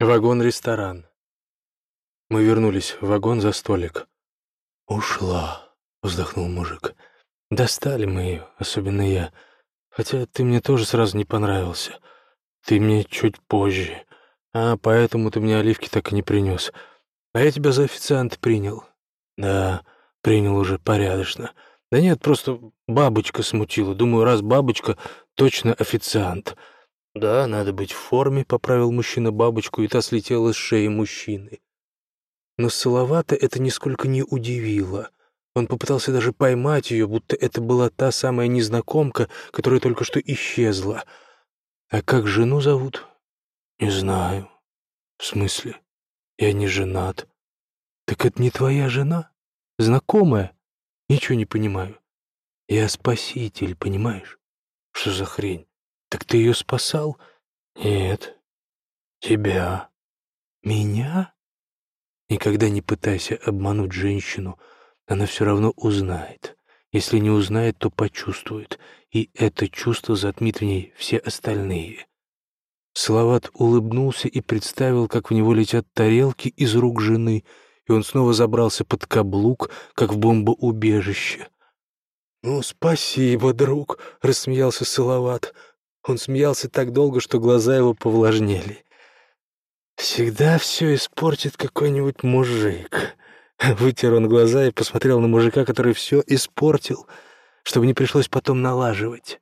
Вагон-ресторан. Мы вернулись в вагон за столик. «Ушла», — вздохнул мужик. «Достали мы ее, особенно я. Хотя ты мне тоже сразу не понравился. Ты мне чуть позже. А поэтому ты мне оливки так и не принес. А я тебя за официант принял. Да, принял уже порядочно. Да нет, просто бабочка смутила. Думаю, раз бабочка, точно официант. Да, надо быть в форме, поправил мужчина бабочку, и та слетела с шеи мужчины. Но Салавата это нисколько не удивило. Он попытался даже поймать ее, будто это была та самая незнакомка, которая только что исчезла. А как жену зовут? Не знаю. В смысле? Я не женат. Так это не твоя жена? Знакомая? Ничего не понимаю. Я спаситель, понимаешь? Что за хрень? Так ты ее спасал? Нет. Тебя. Меня? Никогда не пытайся обмануть женщину. Она все равно узнает. Если не узнает, то почувствует. И это чувство затмит в ней все остальные. Салават улыбнулся и представил, как в него летят тарелки из рук жены, и он снова забрался под каблук, как в бомбоубежище. «Ну, спасибо, друг», — рассмеялся Салават. Он смеялся так долго, что глаза его повлажнели. «Всегда все испортит какой-нибудь мужик». Вытер он глаза и посмотрел на мужика, который все испортил, чтобы не пришлось потом налаживать.